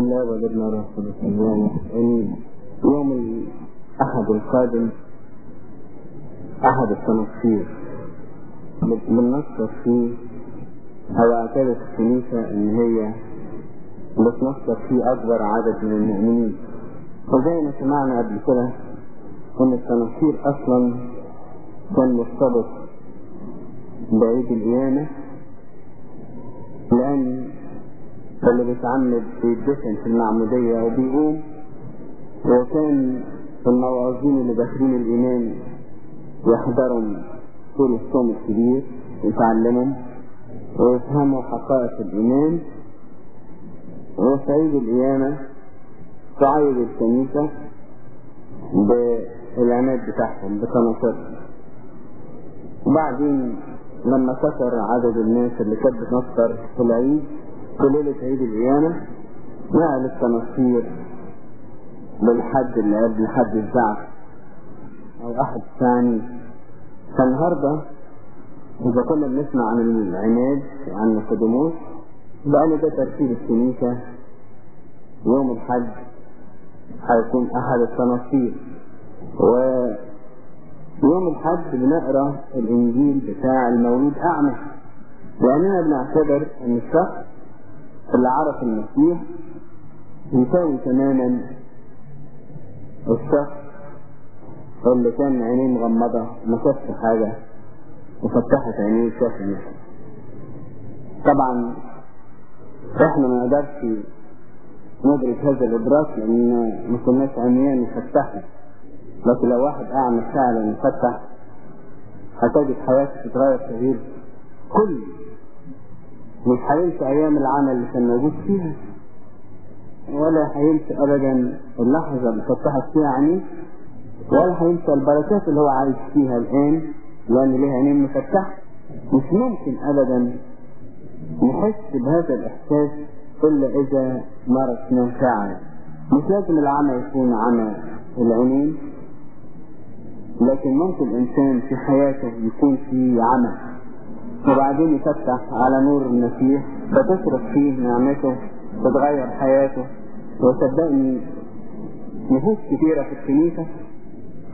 الله وجدنا رسول الله إن يوم الأحد القادم أحد التنصير. بننصر فيه أو اعتبر الكنيسة إن هي بتنصر فيه أكبر عدد من المؤمنين. وزي ما سمعنا قبل كده إن التنصير أصلا كان مرتبط بعيد القيامة لأن اللي بيتعمد بيدفن في المعمودية وبيقوم وكان المواعظين اللي داخلين الإيمان يحضرهم طول الصوم الكبير يتعلمهم ويفهموا حقائق الإيمان وفي عيد القيامة تعيد الكنيسة بالعناد بتاعهم بتناصرهم. وبعدين لما كثر عدد الناس اللي كانت بتنصر في العيد في ليلة عيد القيامة نقل التنصير للحد اللي قبل حد الزعف أو أحد ثاني. فالنهاردة إذا كنا بنسمع عن العناد وعن القدموس بقى ده ترتيب الكنيسة. يوم الحد هيكون أحد التنصير. ويوم الحد بنقرأ الإنجيل بتاع المولود أعمى. لأننا بنعتبر إن الشخص اللي عرف المسيح يساوي تماما. الشخص اللي كان عينيه مغمضة ما شافش حاجة وفتحت عينيه وشاف المسيح طبعا إحنا ما نقدرش ندرك هذا الإدراك لأن ما كناش عميان نفتحه. لكن لو واحد أعمى فعلا يفتح هتجد حياته تتغير تغيير كلي مش هينسى أيام العمل اللي كان موجود فيها. ولا هينسى ابدا اللحظة اللي فتحت فيها عينيه ولا هينسى البركات اللي هو عايش فيها الآن لأن ليه عينين مفتحة. مش ممكن ابدا نحس بهذا الإحساس إلا إذا مارسناه فعلا. مش لازم العمى يكون عمى العينين لكن ممكن الإنسان في حياته يكون في عمى وبعدين يفتح على نور المسيح فتشرق فيه نعمته تتغير حياته وصدقني نفوس كثيرة في الكنيسة.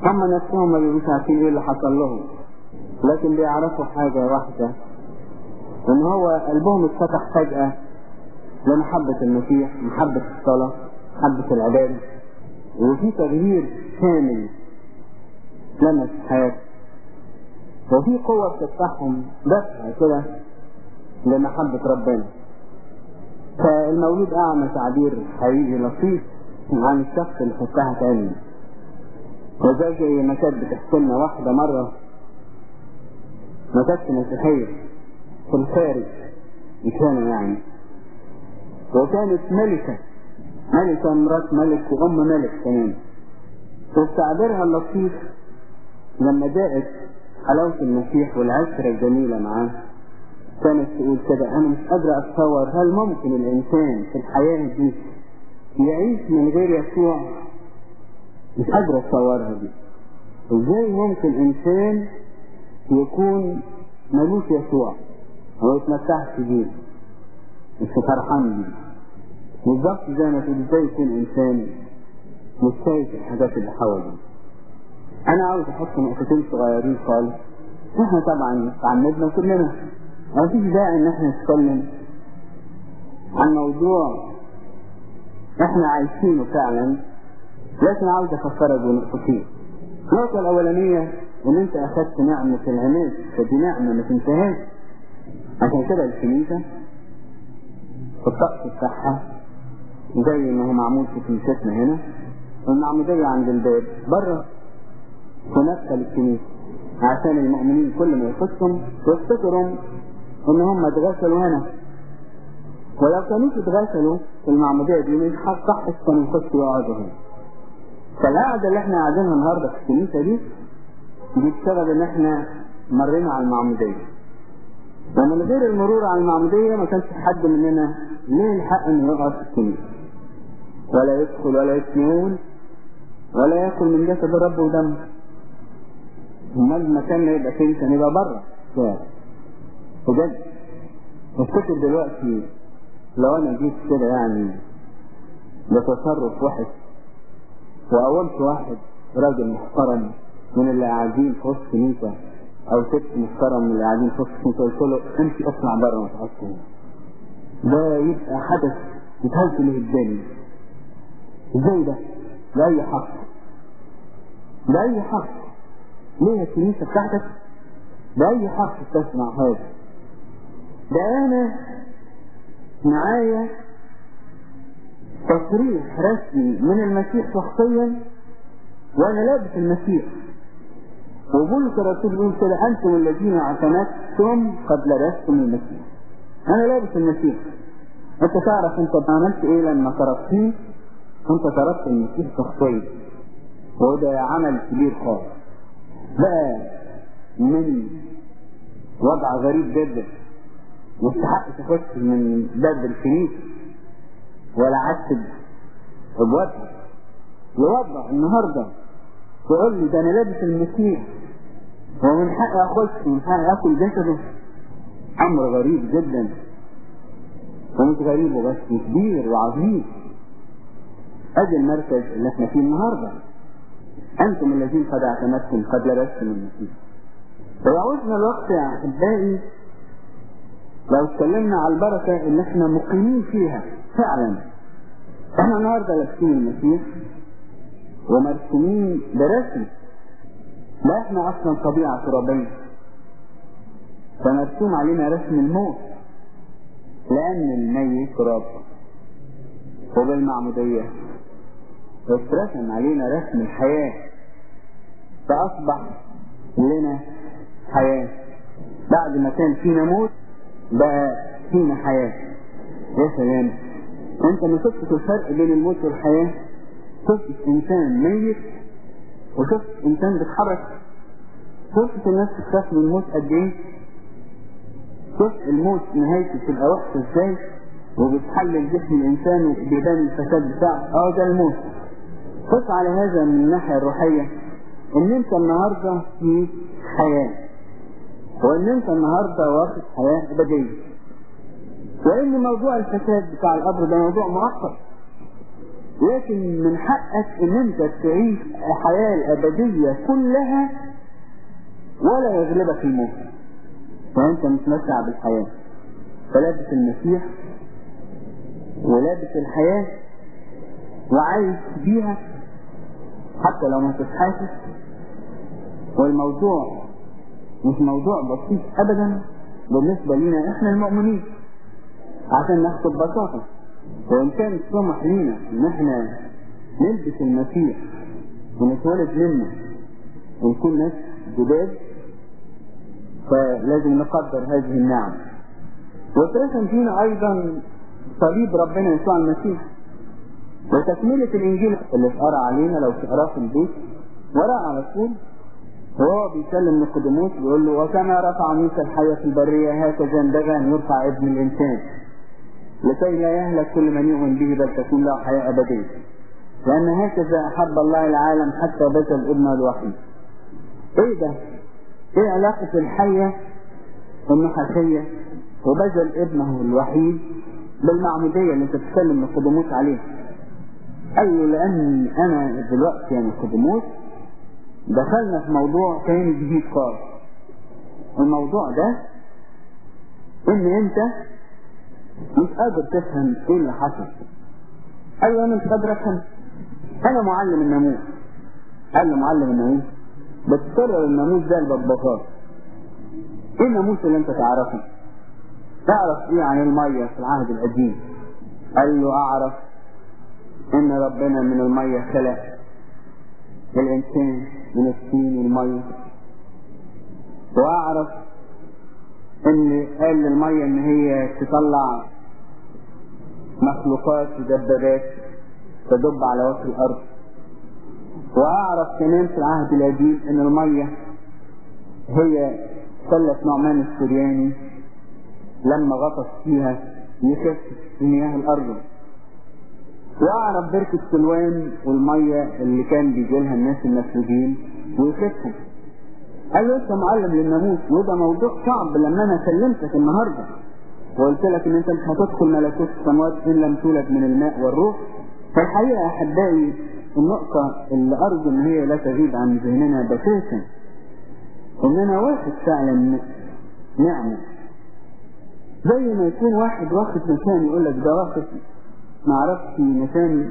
هم نفسهم ما بيبقوش عارفين إيه اللي حصل لهم لكن بيعرفوا حاجة واحدة إن هو قلبهم اتفتح فجأة لمحبة المسيح محبة الصلاة محبة العبادة. وفي تغيير كامل لمس حياته. وفي قوة بتفتحهم دفع كده لمحبة ربنا. فالمولود أعمى تعبير حقيقي لطيف عن الشخص اللي فتحت عينه وزي زي ما كانت بتحكي واحدة مرة. ما كانتش مسيحية في الخارج كانوا يعني. وكانت ملكة ملكة مرات ملك وأم ملك كمان. وتعبيرها اللطيف لما جاءت حلاوة المسيح والعشرة الجميلة معاه كانت تقول كده أنا مش قادرة أتصور هل ممكن الإنسان في الحياة دي يعيش من غير يسوع؟ مش قادرة أتصورها دي. إزاي ممكن إنسان يكون ملوش يسوع؟ أو يتمتعش بيه مش فرحان بيه بالظبط زي ما تقول إزاي يكون إنسان مش شايف الحاجات اللي حواليه. أنا عاوز أحط نقطتين صغيرين خالص. إحنا طبعا تعمدنا كلنا. ما فيش داعي إن إحنا نتكلم عن موضوع إحنا عايشينه فعلا لكن عاوز افكرك بنقطتين. النقطة الأولانية إن أنت أخذت نعمة العناد فدي نعمة ما تنتهاش عشان كده الكنيسة في الطقس بتاعها زي ما هو معمول في كنيستنا هنا. المعمودية عند الباب. بره مدخل الكنيسة عشان المؤمنين كل ما يخشهم يفتكروا إن هم اتغسلوا هنا. ولو كانوش اتغسلوا في المعمودية دي مش هتصح كانوا يخشوا يقعدوا هنا. فالقعدة اللي إحنا قاعدينها النهارده في الكنيسة دي دي بسبب إن إحنا مرينا على المعمودية ومن غير المرور على المعمودية ما كانش حد مننا ليه الحق إنه يقعد في الكنيسة. ولا يدخل ولا يسمعون ولا يأكل من جسد الرب ودمه امال المكان يبقى فين كان يبقى بره. بجد. افتكر دلوقتي لو أنا جيت كده يعني لتصرف وحش وقومت واحد راجل محترم من اللي قاعدين في وسط كنيسة أو ست محترم من اللي قاعدين في وسط كنيسة قلت له أنت اطلع بره ما تقعدش هنا. ده يبقى حدث يتهز له الدنيا. إزاي ده؟ بأي حق. بأي حق. ليه الكنيسة بتاعتك؟ بأي حق تسمع هذا؟ ده أنا معايا تصريح رسمي من المسيح شخصيا وأنا لابس المسيح. وبولس الرسول بيقول كده أنتم الذين اعتمدتم قد لبستم المسيح. أنا لابس المسيح. أنت تعرف أنت عملت إيه لما تركتيه أنت تركت المسيح شخصيا. وده عمل كبير خالص. بقى من وضع غريب جدا. مستحق تخش من باب الكنيسة. ولا عتب ابوابها لوضع النهارده. تقول لي ده أنا لابس المسيح. ومن حقي أخش ومن حقي آكل جسده. أمر غريب جدا. ومش غريب وبس كبير وعظيم. ادي المركز اللي إحنا فيه النهارده. أنتم الذين قد أعتمدتم قد لبستم المسيح فيعوزنا الوقت يا أحبائي لو اتكلمنا على البركة اللي إحنا مقيمين فيها فعلا. إحنا النهارده لابسين المسيح ومرسومين برسم. لا إحنا أصلا طبيعة ترابية. فمرسوم علينا رسم الموت. لأن الميت تراب وبالمعمودية. اترسم علينا رسم الحياة فأصبح لنا حياة. بعد ما كان فينا موت بقى فينا حياة. يا سلام. انت ما شفتش الفرق بين الموت والحياة؟ شفت إنسان ميت وشفت إنسان بيتحرك؟ شفت الناس بتخاف من الموت قد إيه؟ شفت الموت نهايته بتبقى وحشة إزاي؟ وبتحلل جسم الإنسان وبيبان الفساد بتاعه. آه ده الموت. قص على هذا من الناحية الروحية إن أنت النهارده في حياة وإن أنت النهارده واخد حياة أبدية. وإن موضوع الفساد بتاع القبر ده موضوع معقد. لكن من حقك إن أنت تعيش الحياة الأبدية كلها ولا يغلبك الموت. فأنت متمتع بالحياة. فلابس المسيح ولابس الحياة وعايش بيها حتى لو ما تتحاسس والموضوع مش موضوع بسيط ابدا بالنسبة لنا إحنا المؤمنين. عشان ناخد ببساطة وإن كان سمح لينا إن إحنا نلبس المسيح ونتولد منه ونكون ناس جداد فلازم نقدر هذه النعم واترسم فينا أيضا صليب ربنا يسوع المسيح. وتكملة الإنجيل اللي اتقرأ علينا لو تقراه في البيت وراه على طول. وهو بيكلم نيقوديموس بيقول له وكما رفع موسى الحياة في البرية هكذا ينبغي أن يرفع ابن الإنسان لكي لا يهلك كل من يؤمن به بل تكون له حياة أبدية. لأن هكذا أحب الله العالم حتى بذل ابنه الوحيد. إيه ده؟ إيه علاقة الحية النحاسية وبذل ابنه الوحيد بالمعمودية اللي أنت بتتكلم نقدموس عليها؟ قال له لأن أنا دلوقتي يا نقدموس دخلنا في موضوع تاني جديد خالص. الموضوع ده إن أنت مش قادر تفهم إيه اللي حصل. قال له أنا مش قادر أفهم. أنا معلم الناموس. قال له معلم الناموس بتكرر الناموس ده البطبخات إيه الناموس اللي أنت تعرفه؟ تعرف إيه عن المية في العهد القديم؟ قال له أعرف. إن ربنا من المية خلق الانسان من الطين والمية وأعرف إن قال للمية إن هي تطلع مخلوقات ودبابات تدب على وجه الأرض. وأعرف كمان في العهد القديم إن المية هي خلت نعمان السرياني لما غطس فيها يخف في مياه الأرض. وأعرف بركة سلوان والمية اللي كان بيجي لها الناس المسجونين ويخفوا. قال له أنت معلم للناموس وده موضوع صعب لما أنا كلمتك النهارده. وقلت لك إن أنت مش هتدخل ملكوت السماوات إن لم تولد من الماء والروح. فالحقيقة يا أحبائي النقطة اللي أرجو إن هي لا تغيب عن ذهننا بسيطا إن أنا واخد فعلا نعمة. زي ما يكون واحد واخد مكان يقول لك ده واخد معرفش مكان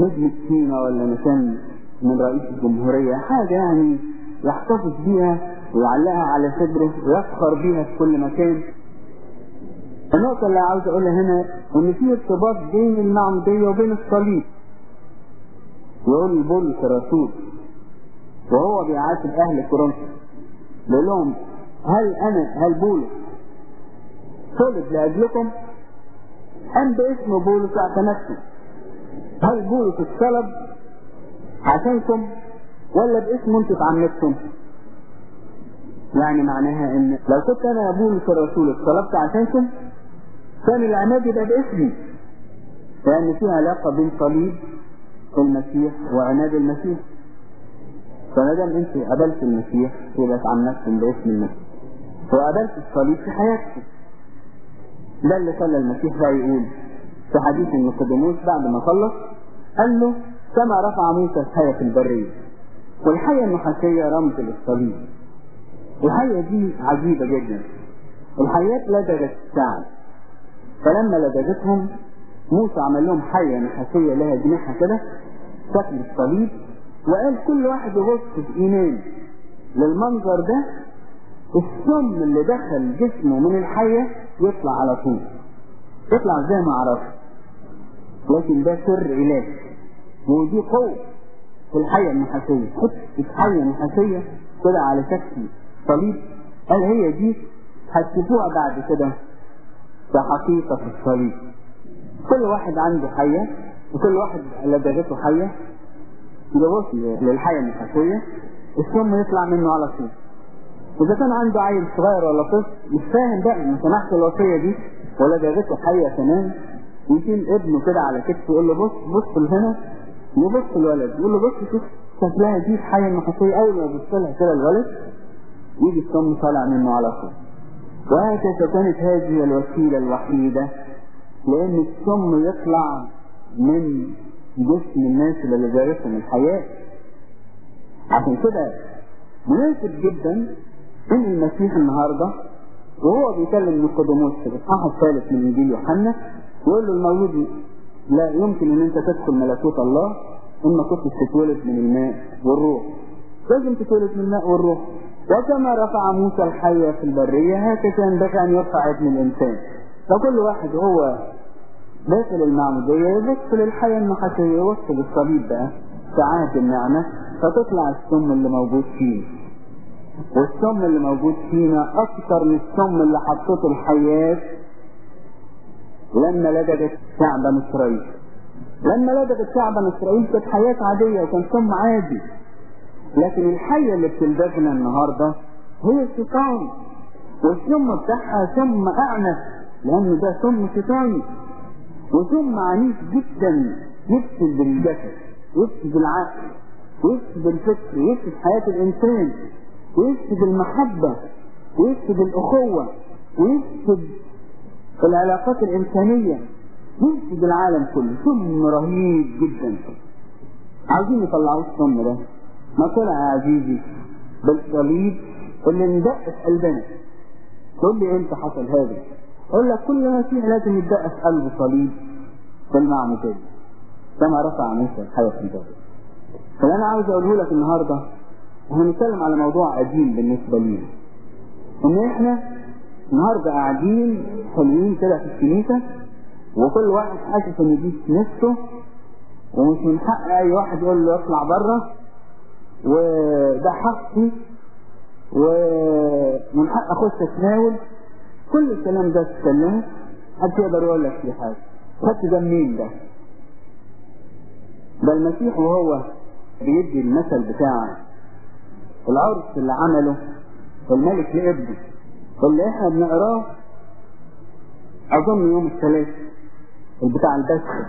نجم السيما ولا مكان من رئيس الجمهورية حاجة يعني يحتفظ بيها ويعلقها على صدره ويفخر بيها في كل مكان. النقطة اللي عاوز أقولها هنا إن في ارتباط بين المعمودية وبين الصليب. يقول بولس الرسول وهو بيعاتب أهل كورنثوس بيقول لهم هل أنا هل بولس صلب لأجلكم؟ أم باسم بولس اعتمدتم هل بولس اتصلب عشانكم ولا باسمه أنتوا اتعمدتم يعني معناها إن لو كنت أنا يا بولس الرسول اتصلبت عشانكم كان العماد يبقى باسمي لأن في علاقة بين صليب المسيح وعناد المسيح. فما دام أنت قبلت المسيح يبقى اتعمدتم باسم المسيح. وقبلت الصليب في حياتكم. ده اللي خلى المسيح بقى يقول في حديث نيقوديموس بعد ما خلص قال له كما رفع موسى الحية في البرية. والحية النحاسية رمز للصليب الحية دي عجيبة جدا. الحيات لدغت الشعب فلما لدغتهم موسى عمل لهم حية نحاسية لها جناحها كده شكل الصليب وقال كل واحد يبص بإيمان للمنظر ده السم اللي دخل جسمه من الحية يطلع على طول. يطلع زي ما عرفت. لكن ده سر إلهي ودي قوة في الحية النحاسية حتة حية نحاسية كده على شكل صليب قال هي دي؟ هتشوفوها بعد كده كحقيقة في الصليب كل واحد عنده حية وكل واحد لدغته حية يبص للحية النحاسية السم يطلع منه على طول. إذا كان عنده عيل صغير ولا طفل مش فاهم بقى ما سمعش الوصية دي ولا جابته حية كمان يشيل ابنه كده على كتفه يقول له بص بص لهنا يبص الولد يقول له بص شوف شكلها دي الحية النحاسية أول ما يبص لها كده الولد يجي السم طالع منه على طول. وهكذا كانت هذه الوسيلة الوحيدة لأن السم يطلع من جسم الناس اللي جارتهم الحياة. عشان كده مناسب جدا إن المسيح النهارده وهو بيكلم نيقوديموس في الاصحاح الثالث من إنجيل يوحنا يقول له المولود لا يمكن إن أنت تدخل ملكوت الله إن ما كنتش تتولد من الماء والروح. لازم تتولد من الماء والروح. وكما رفع موسى الحية في البرية هكذا ينبغي أن يرفع ابن الإنسان. فكل واحد هو داخل المعمودية يبص للحياة النحاسية يبص للصليب بقى ساعات النعمة فتطلع السم اللي موجود فيه. والسم اللي موجود فينا أكثر من السم اللي حطته الحياة لما لدغت شعب اسرائيل لما لدغت شعب اسرائيل كانت حياة عادية وكان سم عادي. لكن الحية اللي بتلدغنا النهاردة هي الشيطان. والسم بتاعها سم أعنف لأن ده سم شيطاني وسم عنيف جدا يفسد بالجسد يفسد العقل ويفسد الفكر ويفسد حياة الإنسان. ويفسد المحبة ويفسد الأخوة ويفسد العلاقات الإنسانية يفسد العالم كله. سم رهيب جدا. عايزين يطلعوا السم ده ما طلع يا عزيزي بالصليب اللي اندق في قلبنا. تقول لي إمتى حصل هذا؟ أقول لك كل مسيح لازم يدق في قلبه صليب. في المعمودية كما رفع موسى الحياة في الباب فاللي أنا عاوز أقوله لك النهارده إحنا بنتكلم على موضوع قديم بالنسبة لينا إن إحنا النهارده قاعدين حلوين كده في الكنيسة وكل واحد حاسس إن دي كنيسته ومش من حق أي واحد يقول له اطلع بره وده حقي ومن حق أخش أتناول. كل الكلام ده تتكلمه محدش يقدر يقول لك في حاجة؟ خدت ده منين ده؟ ده المسيح وهو بيدي المثل بتاع العرس اللي عمله الملك لابنه اللي إحنا بنقراه أظن يوم الثلاث بتاع البسخ.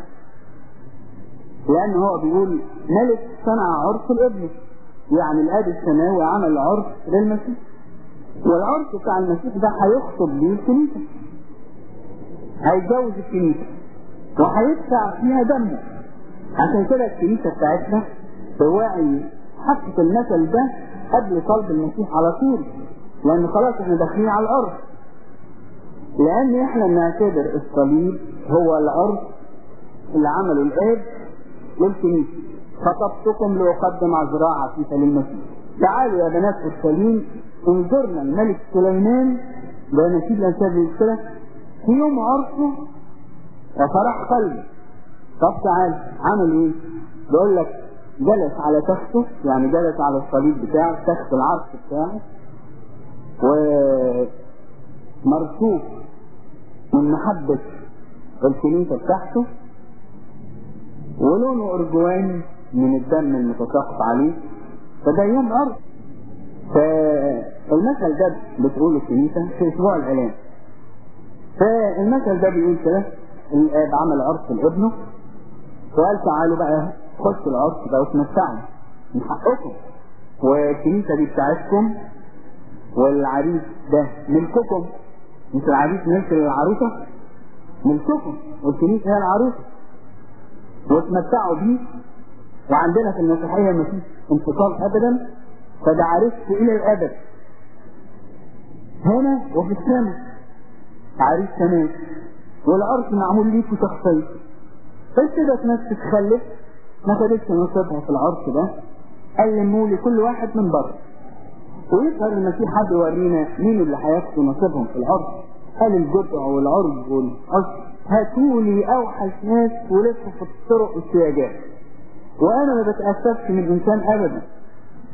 لأن هو بيقول ملك صنع عرس لابنه. يعني الآب السماوي عمل عرس للمسيح. والعرس بتاع المسيح ده هيخطب بيه الكنيسة. هيتجوز الكنيسة. وهيدفع فيها دمه. عشان كده الكنيسة بتاعتنا توعي حقق المثل ده قبل صلب المسيح على طول لأن خلاص إحنا داخلين على الأرض. لأن إحنا بنعتبر الصليب هو الأرض اللي عمله الآب للكنيسة. خطبتكم لأقدم عذراء عفيفة للمسيح تعالوا يا بنات أورشليم انظرنا الملك سليمان ده نشيد الأنساب للسلة في يوم عرسه وفرح قلبه. طب تعال عمل إيه؟ بيقول لك جلس على تخته يعني جلس على الصليب بتاعه تخت العرش بتاعه ومرسوف من محبة الكنيسة بتاعته ولونه أرجواني من الدم المتساقط عليه فده يوم أرض فالمثل ده بتقوله الكنيسة في أسبوع الإعلان. فالمثل ده بيقول كده الآب عمل عرس لابنه وقال تعالوا بقى خشوا العرس بقى وتمتعوا من حقكم. والكنيسة دي بتاعتكم والعريس ده ملككم. مش العريس ملك للعروسة ملككم. والكنيسة هي العروسة. وتمتعوا بيه. وعندنا في المسيحية مفيش انفصال أبدا. فده عريسك إلى الأبد. هنا وفي السماء. عريس كمان والعرس معمول ليكوا شخصيا بس كده ناس تتخلف ما خدتش نصيبها في العرس ده؟ قلموا لي كل واحد من بره. ويظهر المسيح حد يورينا مين اللي هياخدوا نصيبهم في العرس قال الجدع والعرض والعرس هاتوا لي أوحش ناس ولفوا في الطرق والسياجات وأنا ما بتأسفش من انسان ابدا.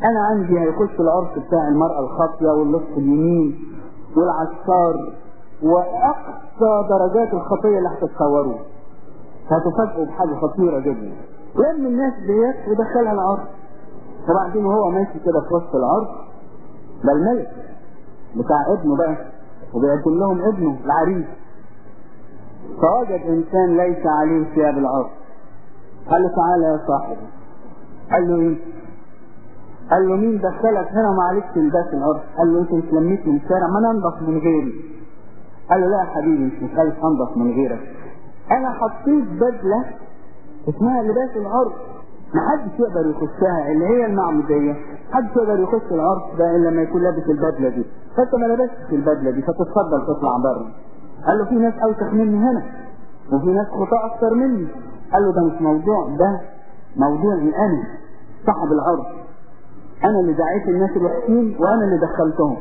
أنا عندي هيخش العرس بتاع المرأة الخاطيه واللص اليمين والعشار وأقصى درجات الخطية اللي هتتصوروها هتفاجئوا بحاجة خطيرة جدا. لم الناس ديت ودخلها العرس وبعدين وهو ماشي كده في وسط العرس ده الملك بتاع ابنه بقى وبيقدم لهم ابنه العريس. فوجد إنسان ليس عليه ثياب العرس قال له تعالى يا صاحبي. قال له إيه؟ قال له مين دخلك هنا وما عليكش لباس العرس قال له أنت مش لميت من الشارع ما أنا من غيري. قال له لا يا حبيبي مش مخالف أنضف من غيرك. أنا حطيت بدلة اسمها لباس العرس ما حدش يقدر يخشها اللي هي المعمودية. حدش يقدر يخش العرس ده إلا لما يكون لابس البدلة دي. فانت ما لبستش البدلة دي فتتفضل تطلع بره. قال له في ناس أوسخ مني هنا وفي ناس خطاء أكتر مني. قال له ده مش موضوع ده موضوعي أنا صاحب العرس أنا اللي دعيت الناس الوحشين وأنا اللي دخلتهم.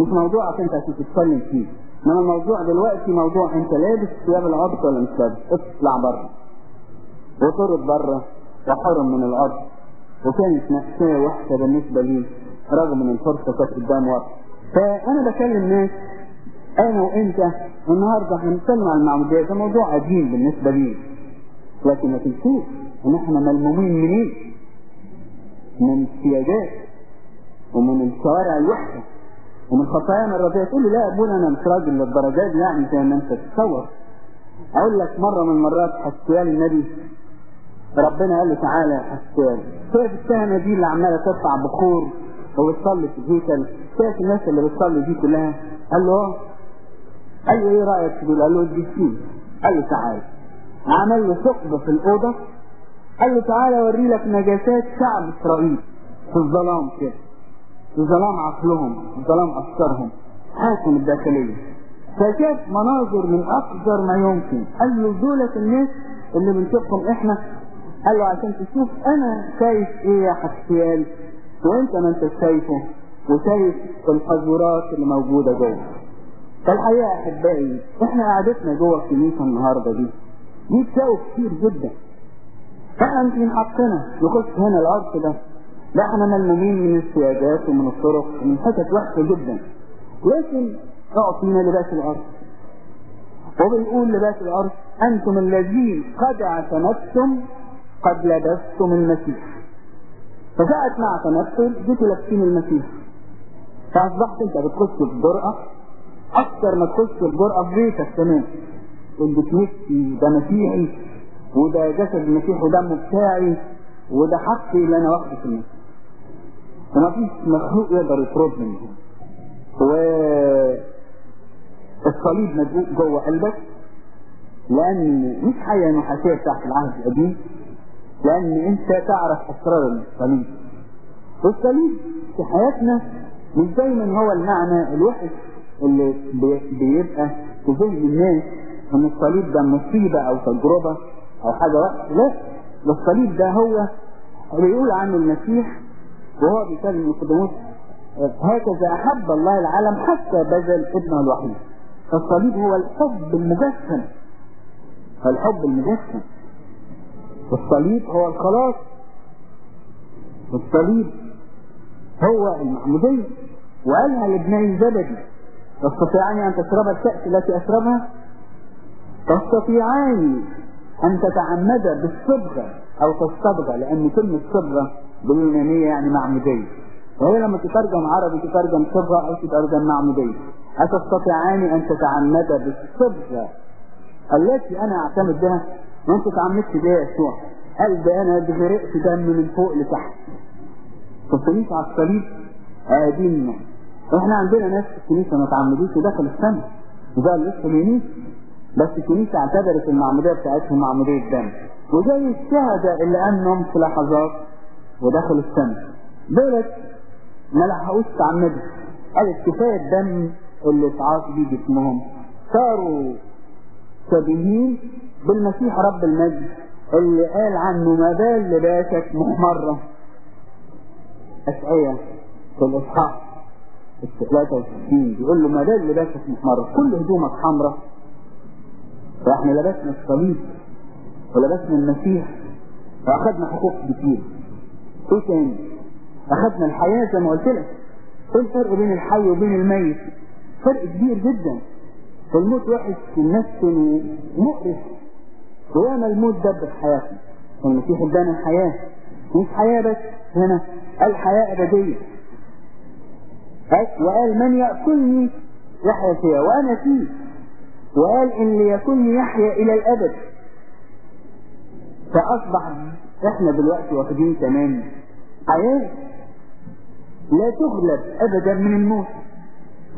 مش موضوعك أنت عشان تتكلم فيه. إنما الموضوع دلوقتي موضوع أنت لابس ثياب العرس ولا مش لابس. اطلع بره. وطرد بره وحرم من الأرض. وكانت مأساة وحشة بالنسبة لي رغم إن الفرصة كانت قدام وقت. فأنا بكلم ناس أنا وأنت النهاردة هنتكلم عن المعمودية. ده موضوع قديم بالنسبة لي. لكن ما تنسوش إن إحنا ملمومين منين؟ من السياجات ومن الشوارع الوحشة ومن خطايانا الرديئة تقول لي لا يا أبونا أنا مش راجل للدرجات يعني زي ما أنت تتصور. أقول لك مرة من المرات حسيان النبي ربنا قال له تعالى يا حسان شايف السهمة دي اللي عمالة ترفع بخور وبتصلي في الهيكل؟ شايف الناس اللي بتصلي دي كلها؟ قال له آه. قال له إيه رأيك في دول؟ قال له الجسيم قال له تعالى. عمل له ثقب في الأوضة. قال له تعالى أوري لك نجاسات شعب إسرائيل. في الظلام كده. في ظلام عقلهم في ظلام أفكارهم حاكم الداخلية. فشاف مناظر من أقذر ما يمكن. قال له دولة الناس اللي بنشوفهم إحنا قال له عشان تشوف أنا شايف إيه يا حسيان وأنت ما أنت شايفه وشايف القذورات اللي موجودة جوه. فالحقيقة يا أحبائي إحنا قعدتنا جوه الكنيسة النهارده دي دي تساوي كتير جدا. فإحنا من حقنا نخش هنا الأرض ده. لا إحنا ملمومين من السياجات ومن الطرق ومن حتت وحشة جدا. لكن اعطينا لباس الأرض وبنقول لباس الأرض أنتم الذين قد اعتمدتم قد لبستم المسيح. ما اعتمدتم جيتوا لابسين المسيح. فأصبحت أنت بتخش بجرأة أكثر ما تخش بجرأة في بيتك كمان. اللي نفسي ده مسيحي وده جسد المسيح ودمه بتاعي وده حقي اللي أنا واخده في المسيح ومفيش مخلوق يقدر يطرد منه. و الصليب مدقوق جوه قلبك لأن مش حاجة نحاسيه بتاعت العهد القديم. لأن أنت تعرف أسرار الصليب والصليب في حياتنا مش دايما هو المعنى الوحش اللي بي- بيبقى في ذهن الناس إن الصليب ده مصيبة أو تجربة أو حاجة وحشة. لا الصليب ده هو بيقول عنه المسيح وهو بيكلم نيقوديموس هكذا أحب الله العالم حتى بذل ابنه الوحيد فالصليب هو الحب المجسم الحب المجسم والصليب هو الخلاص. والصليب هو المعمودية وقالها لابني زبدي تستطيعان أن تشرب الكأس التي أشربها؟ تستطيعان أن تتعمد بالصبغة أو تصطبغ لأن كلمة صبغة باليونانية يعني معمودية وهي لما تترجم عربي تترجم صبغة أو تترجم معمودية أتستطيعان أن تتعمد بالصبغة التي أنا أعتمد بها؟ وأنت تعمدت بها يسوع ده أنا غرقت دم من فوق لتحت. الكنيسة على الصليب قاعدين إحنا عندنا ناس في الكنيسة ما تعمدوش ودخل السماء. وده لسه اليمين بس الكنيسة اعتبرت المعمودية بتاعتهم معمودية دم. وزي الشهداء اللي أمنهم في لحظات ودخلوا السماء. دولت ما لحقوش تعمدوا قالت كفاية الدم اللي اتعاص بيه جسمهم. صاروا شبيهين بالمسيح رب المجد اللي قال عنه ما بال لباسك محمرة أشعية في الإصحاح 63 بيقول له ما بال لباسك محمرة كل هدومك حمراء فاحنا لبسنا الصليب ولبسنا المسيح واخدنا حقوق كتير. إيه تاني؟ اخدنا الحياة زي ما قلت لك. إيه الفرق بين الحي وبين الميت؟ فرق كبير جدا. الموت وحش النفس مقرف وياما الموت دب في حياتنا والمسيح ادانا الحياة مش حياة بس هنا قال حياة أبدية وقال من يأكلني يحيا فيها وأنا فيه. وقال إن ليكن يحيا إلى الأبد. فأصبح إحنا دلوقتي واخدين كمان حياة لا تغلب أبدا من الموت.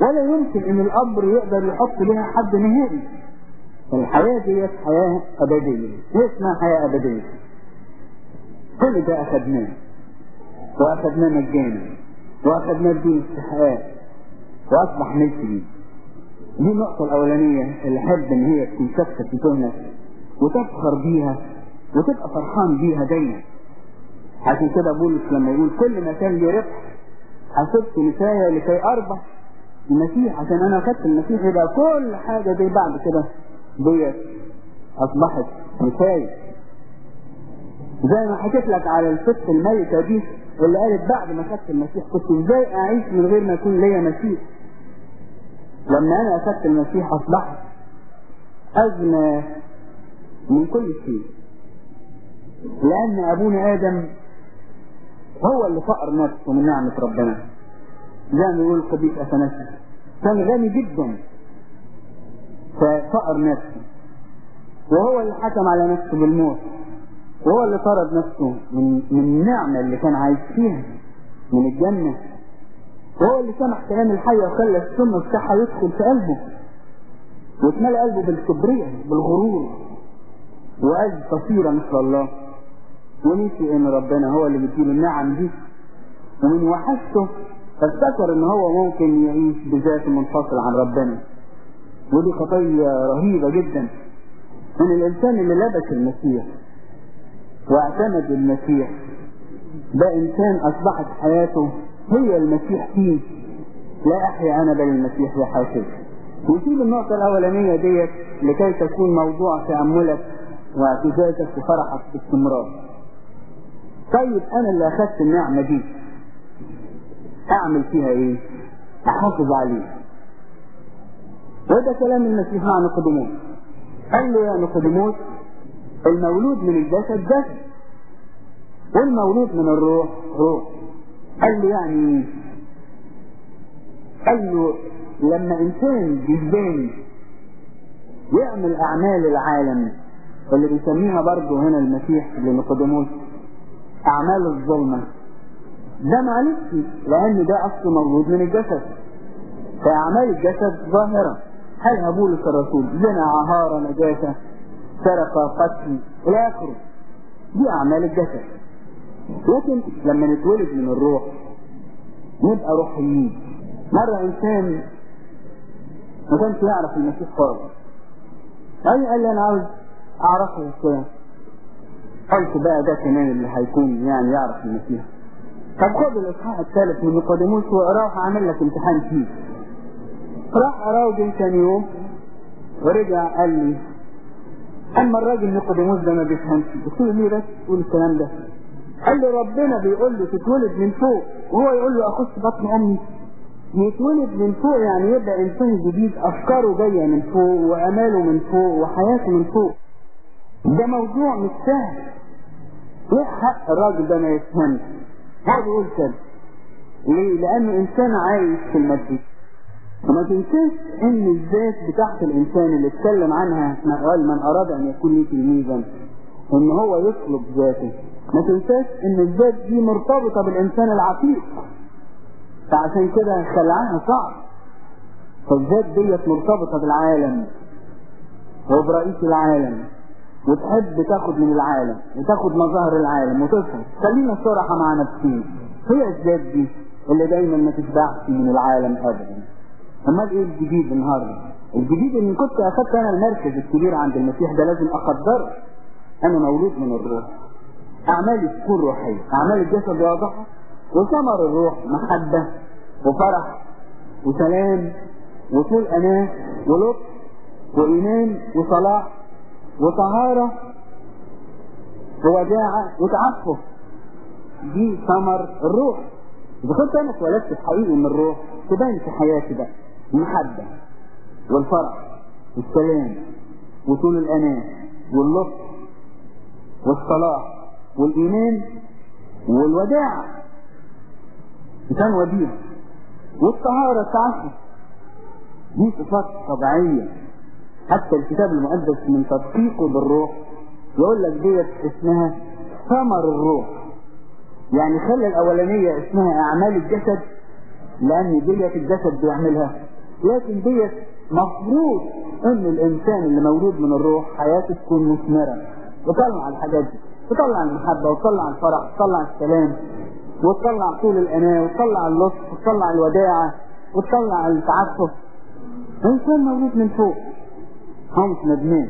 ولا يمكن إن القبر يقدر يحط لها حد نهائي الحياة ديت حياة أبدية. هي اسمها حياة أبدية؟ كل ده أخدناه وأخدناه مجانا. وأخدناه بدون استحقاق وأصبح ملك دي النقطة الأولانية اللي أحب إن هي ثابتة في وتفخر بيها. وتبقى فرحان بيها دايما. عشان كده بولس لما يقول كل ما كان لي ربح حسبت نسايا لكي أربح المسيح عشان أنا أخدت المسيح. يبقى كل حاجة دي بعد كده ديت أصبحت نسايا زي ما حكيت لك على الست الميتة دي اللي قالت بعد ما خدت المسيح كنت إزاي أعيش من غير ما يكون ليا مسيح؟ لما أنا أخدت المسيح أصبحت اغنى من كل شيء. لأن أبونا آدم هو اللي فقر نفسه من نعمة ربنا. زي يقول القديس اثناسيوس كان غني جدا. ففقر نفسه. وهو اللي حكم على نفسه بالموت. وهو اللي طرد نفسه من من النعمة اللي كان عايش فيها من الجنة. وهو اللي سمح كلام الحية وخلى السم بتاعها يدخل في قلبه. واتملى قلبه بالكبرياء بالغرور. وقال تصير مثل الله. ونسي إن ربنا هو اللي بيديله النعم دي. ومن وحشته فافتكر إن هو ممكن يعيش بذاته منفصل عن ربنا. ودي خطية رهيبة جدا. ان الإنسان اللي لبس المسيح واعتمد المسيح ده إنسان أصبحت حياته هي المسيح فيه. لا أحيا أنا بل المسيح يحيا فيه نسيب النقطة الأولانية ديت لكي تكون موضوع تأملك واعتزازك وفرحك باستمرار. طيب أنا اللي اخدت النعمة دي. اعمل فيها إيه؟ احافظ عليها وده كلام المسيح مع نقدموس قال له يا نقدموس المولود من الجسد جسد والمولود من الروح روح. قال له يعني قال له لما إنسان جسداني يعمل أعمال العالم اللي بيسميها برضه هنا المسيح لنقدموس أعمال الظلمة. ده معلش لأن ده اصل مولود من الجسد فاعمال الجسد ظاهرة هل بولس الرسول زنا عهارة نجاسة سرقة قتل إلى آخره دي أعمال الجسد. لكن لما نتولد من الروح نبقى روحيين. مرة إنسان ما كانش يعرف المسيح خالص. قال لي أنا عاوز أعرفه كده قلت بقى ده كمان اللي هيكون يعني يعرف المسيح. طب خد الإصحاح الثالث من نيقوديموس واقراه هعمل لك امتحان فيه. راح قراه جه تاني يوم ورجع قال لي أما الراجل نيقوديموس ده ما بيفهمش قلت له ليه بس تقول الكلام ده. قال لي ربنا بيقول له تتولد من فوق. وهو يقول له أخش بطن أمي. يتولد من فوق يعني يبقى إنسان جديد. أفكاره جاية من فوق وأماله من فوق وحياته من فوق. ده موضوع مش سهل. ليه حق الراجل ده ما يفهمش؟ هو بيقول كده ليه؟ لأنه انسان عايش في المادي وما تنساش إن الذات بتاعت الإنسان اللي اتكلم عنها قال من أراد أن يكون لي تلميذا إن هو يطلب ذاته. ما تنساش إن الذات دي مرتبطة بالإنسان العتيق. فعشان كده خلعها صعب. فالذات ديت مرتبطة بالعالم. وبرئيس العالم. وتحب تاخد من العالم وتاخد مظاهر العالم وتفهم. خلينا صراحة مع نفسنا هي الذات دي اللي دايما ما تشبعش من العالم ابدا. امال إيه الجديد النهارده الجديد إن كنت اخدت أنا المركز الكبير عند المسيح ده لازم اقدره أنا مولود من الروح. أعمالي تكون روحية. اعمال الجسد واضحه وثمر الروح محبة وفرح وسلام وطول اناه ولطف وإيمان وصلاح. وطهارة ووداعة وتعفف. دي ثمر الروح. إذا كنت أنا اتولدت حقيقي من الروح تبان في حياتي بقى المحبة والفرح والسلام وطول الأناة واللطف والصلاح والإيمان والوداعة إنسان وديع والطهارة التعفف دي صفات طبيعية. حتى الكتاب المقدس من تدقيقه بالروح يقول لك ديت اسمها ثمر الروح. يعني خلى الأولانية اسمها أعمال الجسد لأن ديت الجسد بيعملها. لكن ديت مفروض إن الإنسان اللي مولود من الروح حياته تكون مثمرة. وطلع الحاجات دي. تطلع المحبة وتطلع الفرح وتطلع السلام وتطلع طول الأناة وتطلع اللطف وتطلع الوداعة وتطلع التعفف. إنسان مولود من فوق. هو مش ندمان.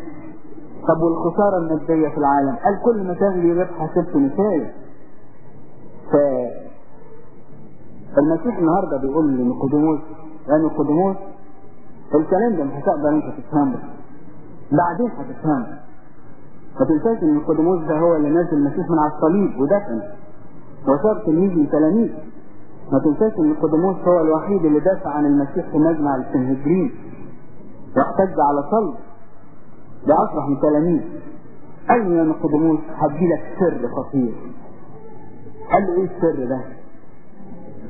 طب والخسارة المادية في العالم؟ قال كل ما كان لي ربح حسبت نساية. ف المسيح النهاردة بيقول لنيقوديموس يا نيقوديموس الكلام ده مش هتقدر انت تفهمه. بعدين هتفهمه. ما تنساش إن نيقوديموس ده هو اللي نزل المسيح من على الصليب ودفن. وصار تلميذ من تلاميذ. ما تنساش إن نيقوديموس هو الوحيد اللي دافع عن المسيح في مجمع السنهدرين واحتج على صلب. لأصلح من تلاميذ قال له يا نقدموس هدي لك سر خطير. قال له إيه السر ده؟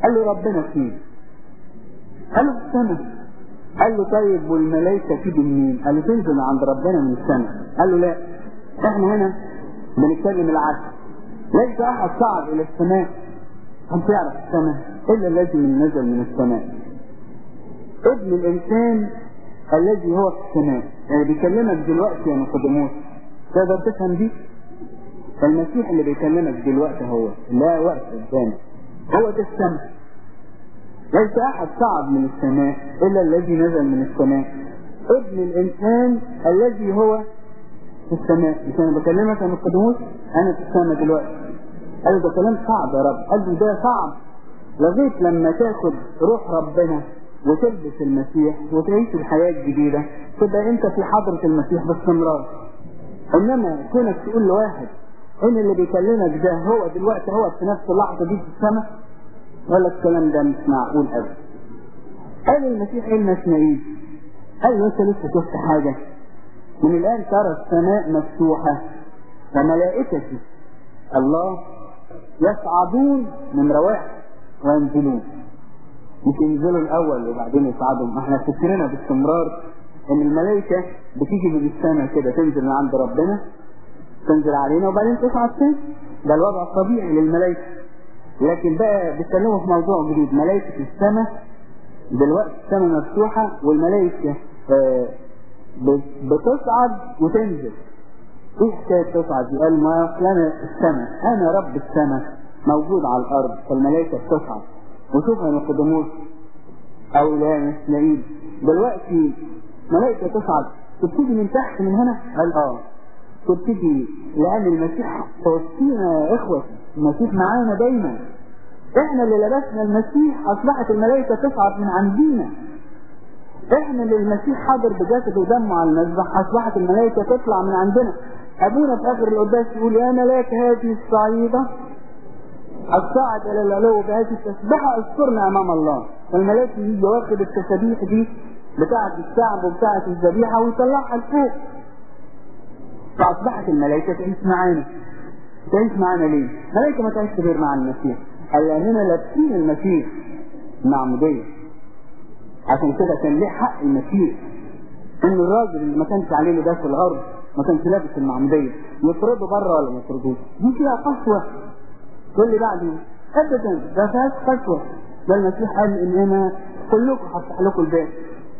قال له ربنا فيه. قال له السماء قال له طيب والملائكة تيجي منين قال له تنزل عند ربنا من السماء. قال له لا. إحنا هنا بنتكلم العكس. ليس أحد صعد إلى السماء. هم يعرف السماء؟ إلا الذي نزل من السماء. ابن الإنسان الذي هو في السماء يعني بيكلمك دلوقتي يا نقدموس تقدر تفهم دي؟ المسيح اللي بيكلمك دلوقتي هو لا وقت قدامك هو ده السماء. ليس أحد صعد من السماء إلا الذي نزل من السماء. ابن الإنسان الذي هو في السماء. مش أنا بكلمك يا نقدموس أنا في السماء دلوقتي. قال ده كلام صعب يا رب. قال ده صعب. لغايه لما تاخد روح ربنا وتلبس المسيح وتعيش الحياة الجديدة. تبقى انت في حضرة المسيح باستمرار. انما كونك تقول لواحد إن اللي بيكلمك ده هو دلوقتي هو في نفس اللحظة دي في السماء؟ ولا الكلام ده مش معقول ابدا قال المسيح إيه المسنعين قال له أنت لسه شفت حاجة؟ من الآن ترى السماء مفتوحة وملائكتي الله يصعدون من رواح وينزلون. مش ينزلوا الأول وبعدين يصعدوا ما إحنا فكرنا باستمرار إن الملائكة بتيجي من السماء كده تنزل من عند ربنا تنزل علينا. وبعدين تصعد تاني ده الوضع الطبيعي للملائكة. لكن بقى بيتكلموا في موضوع جديد. ملائكة السماء دلوقتي السماء مفتوحة والملائكة آه بتصعد وتنزل. إيه حكاية تصعد؟ قال ما أنا السماء. أنا رب السماء. موجود على الأرض. فالملائكة بتصعد. وشوف يا نقدموس أو لا نسلعيد دلوقتي ملائكة تصعد. تبتدي من تحت من هنا؟ قال آه. تبتدي لأن المسيح توصينا يا إخوة. المسيح معانا دايما. إحنا اللي لبسنا المسيح. أصبحت الملائكة تصعد من عندنا. إحنا اللي المسيح حاضر بجسده ودمه على المذبح. أصبحت الملائكة تطلع من عندنا. أبونا في آخر القداس يقول يا ملاك هذه الصعيدة الصاعد إلى العلو بهذه التسبحة أذكرنا أمام الله. الملاك يجي واخد التسابيح دي بتاعة الشعب وبتاعة الذبيحة ويطلعها لفوق فأصبحت الملائكة تعيش معانا. تعيش معانا ليه؟ الملائكة ما تعيش غير مع المسيح. قال لاننا لابسين المسيح معمودية. عشان كده كان ليه حق المسيح ان الراجل اللي ما كانش عليه لباس الغرب ما كانش لابس المعمودية. يطرده بره ولا ما يطردوش؟ دي فيها قسوة. تقول لي بعدي ابدا ده فيهاش قسوة ده المسيح قال ان أنا كلكم هفتح لكم الباب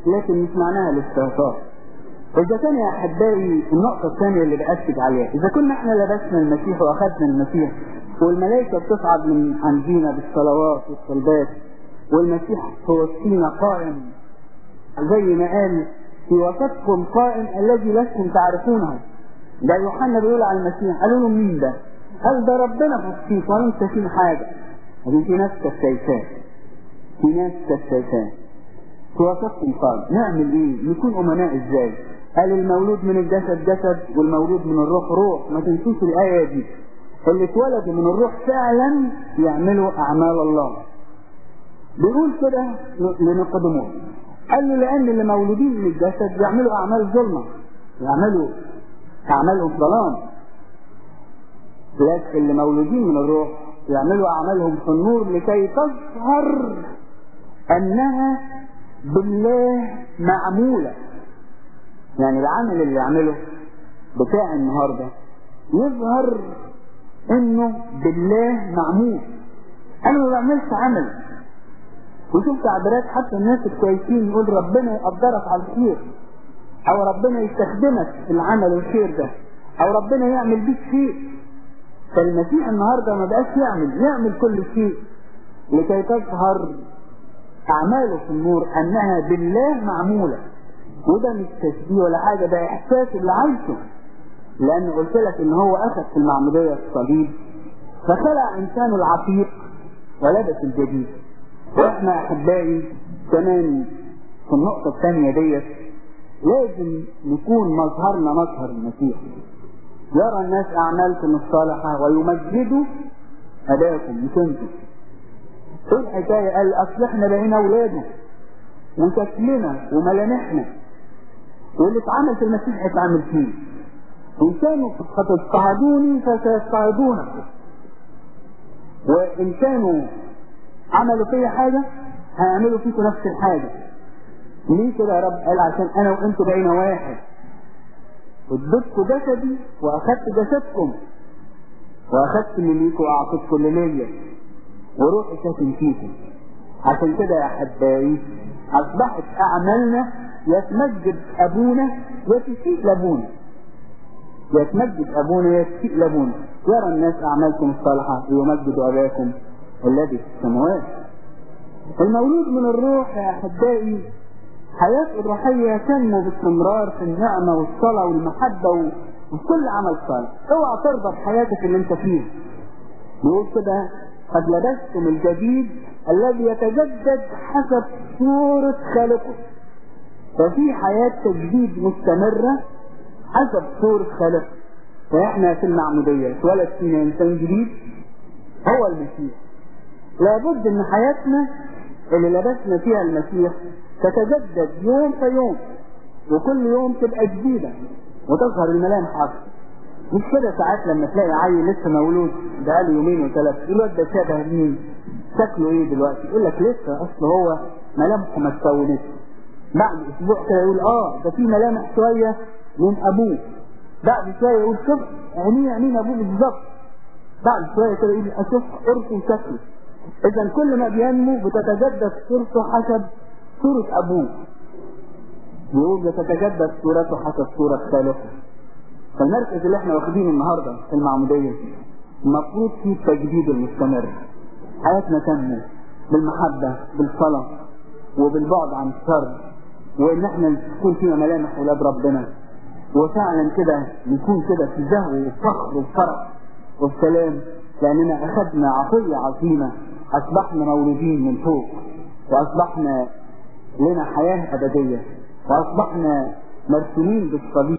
لكن مش معناها الاستهتار إذا كان يا أحبائي النقطة الثانية اللي بأكد عليها. إذا كنا إحنا لبسنا المسيح وأخذنا المسيح والملائكة بتصعد من عندنا بالصلوات والصلبات والمسيح في وسطينا قائم زي ما قال في وسطكم قائم الذي لستم تعرفونه. ده يوحنا بيقول على المسيح قالوا له مين ده؟ قال ده ربنا؟ وسطيك ولا انت فيه حاجة. لكن في ناس كالسيفان في ناس في وسطكم قائم نعمل إيه؟ نكون أمناء إزاي؟ قال المولود من الجسد جسد والمولود من الروح روح. ما تنسوش الآية دي. اللي اتولدوا من الروح فعلا يعملوا أعمال الله. بيقول كده لنقدمون قال له لأن اللي مولودين من الجسد يعملوا أعمال ظلمة. يعملوا أعمالهم ظلام لكن اللي مولودين من الروح يعملوا أعمالهم في النور لكي تظهر أنها بالله معمولة. يعني العمل اللي يعمله بتاع النهاردة يظهر إنه بالله معمول. أنا ما بعملش عمل. وشوف تعبيرات حتى الناس الكويسين يقول ربنا يقدرك على الخير. أو ربنا يستخدمك في العمل الخير ده. أو ربنا يعمل بيك شيء فالمسيح النهارده ما بقاش يعمل يعمل كل شيء لكي تظهر أعماله في النور أنها بالله معمولة. وده مش تشبيه ولا حاجة ده إحساس اللي عايشه. لأن قلت لك إن هو أخذ في المعمودية الصليب فخلع إنسانه العتيق ولبس الجديد. وإحنا أحبائي كمان في النقطة الثانية ديت لازم نكون مظهرنا مظهر المسيح. يرى الناس أعمالكم الصالحة ويمجدوا أداءكم مش إيه الحكاية قال أصل إحنا بقينا أولاده وشكلنا وملامحنا. واللي اتعمل في المسيح اتعمل فيه. إن كانوا قد اضطهدوني فسيضطهدونكم وإن كانوا عملوا فيا حاجة هيعملوا فيكم نفس الحاجة. ليه كده يا رب؟ قال عشان أنا وأنتوا بقينا واحد. اديتكم جسدي وأخدت جسدكم. ليكم وأعطيتكم اللي ليا وروحي ساكن فيكم عشان كده يا أحبائي أصبحت أعمالنا يتمجد أبونا وتسيء لأبونا. يتمجد أبونا يسيء لأبونا. يرى الناس أعمالكم الصالحة ويمجد أباكم الذي في السماوات. المولود من الروح يا أحبائي حياته الروحية تنمو باستمرار في النعمة والصلاة والمحبة وكل عمل صالح. اوعى ترضى بحياتك اللي انت فيه يقول كده قد لبستم الجديد الذي يتجدد حسب صورة خالقه. ففي حياة تجديد مستمرة حسب صورة خالقه. فإحنا في المعمودية اتولد فينا إنسان جديد هو المسيح. لابد إن حياتنا اللي لبسنا فيها المسيح تتجدد يوم في يوم وكل يوم تبقى جديدة وتظهر الملامح أكثر مش كده ساعات لما تلاقي عيل لسه مولود بقاله يومين وثلاثة الواد ده شبه مين؟ شكله إيه دلوقتي؟ يقول لك لسه أصل هو ملامحه ما اتكونتش. بعد أسبوع كده يقول آه ده في ملامح شوية من أبوه. بعد شوية يقول شوف عينيه عينين أبوه بالظبط. بعد شوية كده يقول أشوف قرصه وشكله. اذا كل ما بينمو بتتجدد صورته حسب صورة ابوه يقول بتتجدد صورته حسب صورة خالقه فالمركز اللي إحنا واخدينه النهارده في المعمودية المفروض فيه التجديد المستمر. حياتنا تنمو بالمحبة بالصلاة وبالبعد عن الشر وإن إحنا تكون فينا ملامح ولاد ربنا. وفعلا كده نكون كده في زهو وفخر وفرح والسلام لأننا أخذنا عطية عظيمة. أصبحنا مولودين من فوق وأصبحنا لنا حياة أبدية واصبحنا مرسومين بالصليب